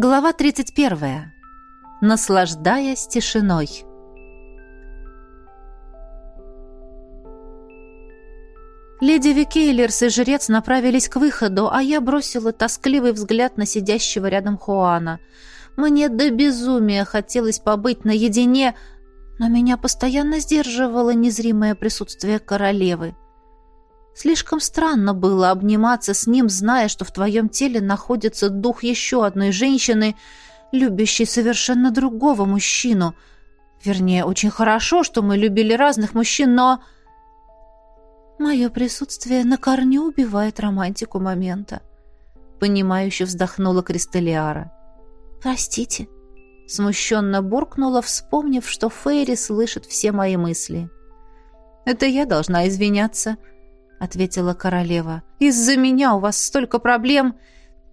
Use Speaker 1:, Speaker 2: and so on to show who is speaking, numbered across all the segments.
Speaker 1: Глава 31. Наслаждаясь тишиной. Леди Викейлерс и жрец направились к выходу, а я бросила тоскливый взгляд на сидящего рядом Хуана. Мне до безумия хотелось побыть наедине, но меня постоянно сдерживало незримое присутствие королевы. Слишком странно было обниматься с ним, зная, что в твоем теле находится дух еще одной женщины, любящей совершенно другого мужчину. Вернее, очень хорошо, что мы любили разных мужчин, но... Мое присутствие на корню убивает романтику момента. Понимающе вздохнула Кристалиара. «Простите», — смущенно буркнула, вспомнив, что Фейри слышит все мои мысли. «Это я должна извиняться», —— ответила королева. «Из-за меня у вас столько проблем!»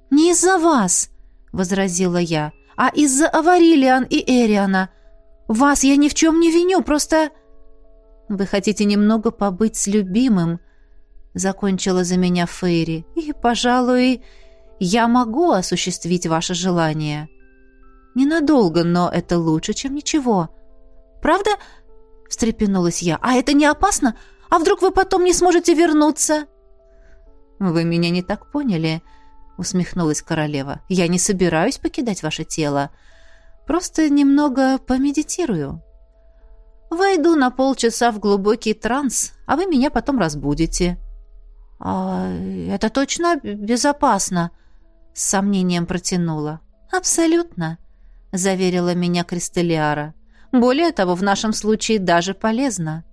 Speaker 1: «Не из-за вас!» — возразила я. «А из-за Аварилиан и Эриана. Вас я ни в чем не виню, просто...» «Вы хотите немного побыть с любимым?» — закончила за меня Фейри. «И, пожалуй, я могу осуществить ваше желание. Ненадолго, но это лучше, чем ничего». «Правда?» — встрепенулась я. «А это не опасно? А вдруг вы потом не сможете вернуться?» «Вы меня не так поняли», — усмехнулась королева. «Я не собираюсь покидать ваше тело. Просто немного помедитирую. Войду на полчаса в глубокий транс, а вы меня потом разбудите». «А это точно безопасно?» — с сомнением протянула. «Абсолютно», — заверила меня Кристалиара. «Более того, в нашем случае даже полезно».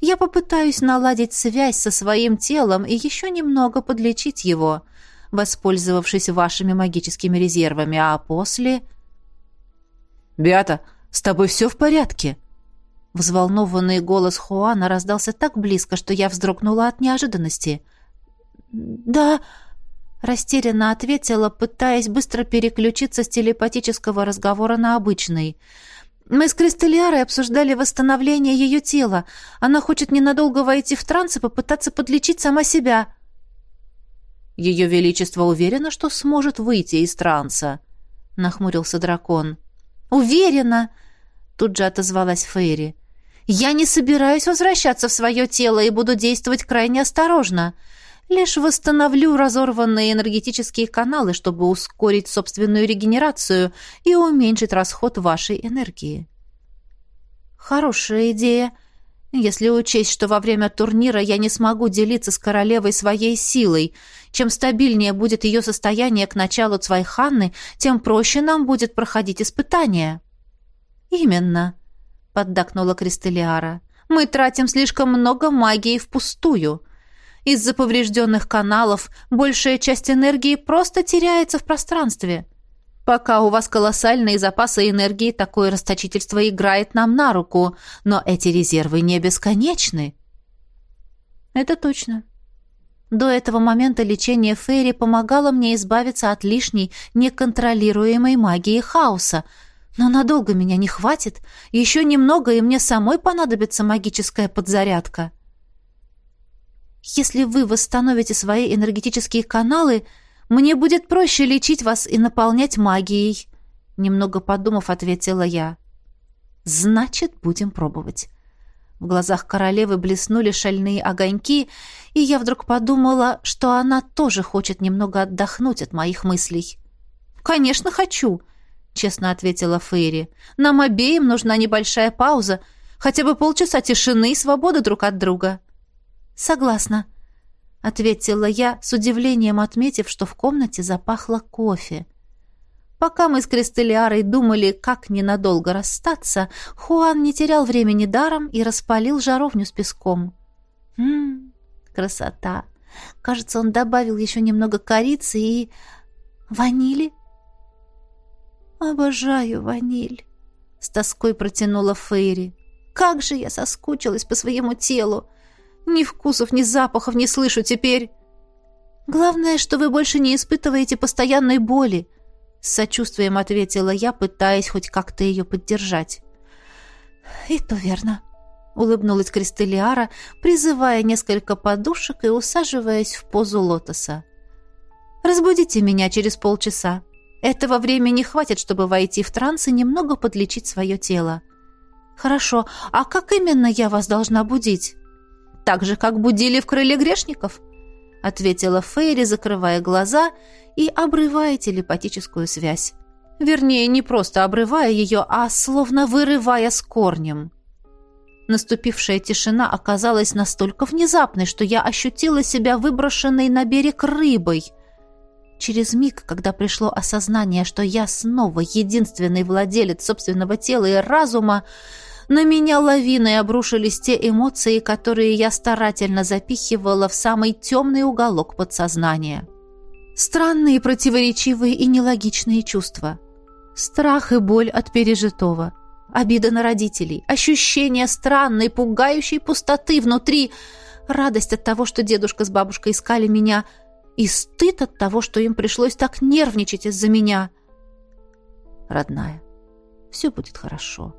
Speaker 1: Я попытаюсь наладить связь со своим телом и еще немного подлечить его, воспользовавшись вашими магическими резервами, а после...
Speaker 2: «Беата, с тобой все в порядке?»
Speaker 1: Взволнованный голос Хуана раздался так близко, что я вздрогнула от неожиданности. «Да...» — растерянно ответила, пытаясь быстро переключиться с телепатического разговора на обычный — мы с Кристалиарой обсуждали восстановление ее тела. Она хочет ненадолго войти в транс и попытаться подлечить сама себя.
Speaker 2: Ее величество уверено, что сможет выйти из транса, нахмурился дракон.
Speaker 1: Уверена, тут же отозвалась Фейри. Я не собираюсь возвращаться в свое тело и буду действовать крайне осторожно. Лишь восстановлю разорванные энергетические каналы, чтобы ускорить собственную регенерацию и уменьшить расход вашей энергии. Хорошая идея. Если учесть, что во время турнира я не смогу делиться с королевой своей силой, чем стабильнее будет ее состояние к началу Цвайханны, тем проще нам будет проходить испытания. Именно, поддакнула Кристалиара. Мы тратим слишком много магии впустую. Из-за поврежденных каналов большая часть энергии просто теряется в пространстве. Пока у вас колоссальные запасы энергии, такое расточительство играет нам на руку, но эти резервы не бесконечны. Это точно. До этого момента лечение Фейри помогало мне избавиться от лишней, неконтролируемой магии хаоса, но надолго меня не хватит. Еще немного, и мне самой понадобится магическая подзарядка. Если вы восстановите свои энергетические каналы, мне будет проще лечить вас и наполнять магией, немного подумав, ответила я. Значит, будем пробовать. В глазах королевы блеснули шальные огоньки, и я вдруг подумала, что она тоже хочет немного отдохнуть от моих мыслей. «Конечно, хочу», — честно ответила Фейри. «Нам обеим нужна небольшая пауза, хотя бы полчаса тишины и свободы друг от друга». «Согласна», — ответила я, с удивлением отметив, что в комнате запахло кофе. Пока мы с Кристалиарой думали, как ненадолго расстаться, Хуан не терял времени даром и распалил жаровню с песком. Ммм, красота! Кажется, он добавил еще немного корицы и... ванили. «Обожаю ваниль», — с тоской протянула Фейри. «Как же я соскучилась по своему телу! Ни вкусов, ни запахов не слышу теперь. Главное, что вы больше не испытываете постоянной боли, с сочувствием ответила я, пытаясь хоть как-то ее поддержать. И то верно, улыбнулась Кристалиара, призывая несколько подушек и усаживаясь в позу лотоса. Разбудите меня через полчаса. Этого времени хватит, чтобы войти в транс и немного подлечить свое тело. Хорошо, а как именно я вас должна будить? Так же, как будили в крыле грешников? Ответила Фейри, закрывая глаза и обрывая телепатическую связь. Вернее, не просто обрывая ее, а словно вырывая с корнем. Наступившая тишина оказалась настолько внезапной, что я ощутила себя выброшенной на берег рыбой — Через миг, когда пришло осознание, что я снова единственный владелец собственного тела и разума, на меня лавиной обрушились те эмоции, которые я старательно запихивала в самый темный уголок подсознания. Странные, противоречивые и нелогичные чувства. Страх и боль от пережитого. Обида на родителей. Ощущение странной, пугающей пустоты внутри. Радость от того, что дедушка с бабушкой искали меня – и стыд от того, что им пришлось так нервничать из-за меня. Родная, все будет хорошо.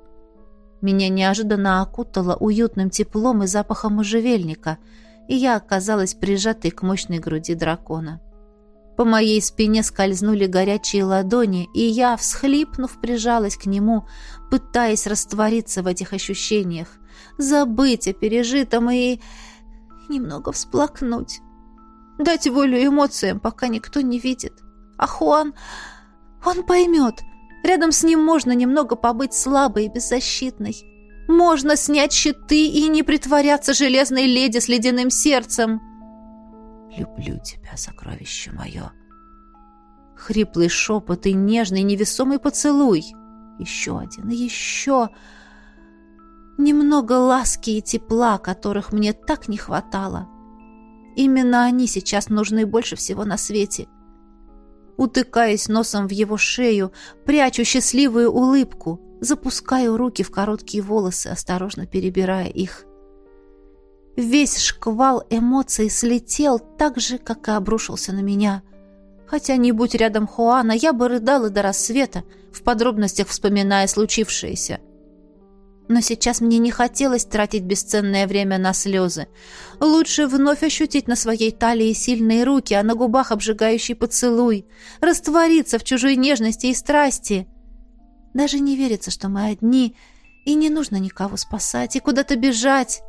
Speaker 1: Меня неожиданно окутало уютным теплом и запахом можжевельника, и я оказалась прижатой к мощной груди дракона. По моей спине скользнули горячие ладони, и я, всхлипнув, прижалась к нему, пытаясь раствориться в этих ощущениях, забыть о пережитом и немного всплакнуть. Дать волю эмоциям, пока никто не видит. А Хуан... Он поймет. Рядом с ним можно немного побыть слабой и беззащитной. Можно снять щиты и не притворяться железной леди с ледяным сердцем. «Люблю тебя, сокровище мое!» Хриплый шепот и нежный невесомый поцелуй. Еще один и еще... Немного ласки и тепла, которых мне так не хватало. Именно они сейчас нужны больше всего на свете. Утыкаясь носом в его шею, прячу счастливую улыбку, запускаю руки в короткие волосы, осторожно перебирая их. Весь шквал эмоций слетел так же, как и обрушился на меня. Хотя, не будь рядом Хуана, я бы рыдала до рассвета, в подробностях вспоминая случившееся. — но сейчас мне не хотелось тратить бесценное время на слезы. Лучше вновь ощутить на своей талии сильные руки, а на губах обжигающий поцелуй. Раствориться в чужой нежности и страсти. Даже не верится, что мы одни, и не нужно никого спасать и куда-то бежать.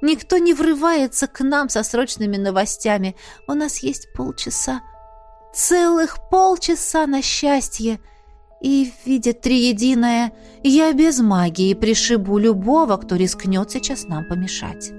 Speaker 1: Никто не врывается к нам со срочными новостями. У нас есть полчаса. Целых полчаса на счастье — и, видя триединое, я без магии пришибу любого, кто рискнет сейчас нам помешать.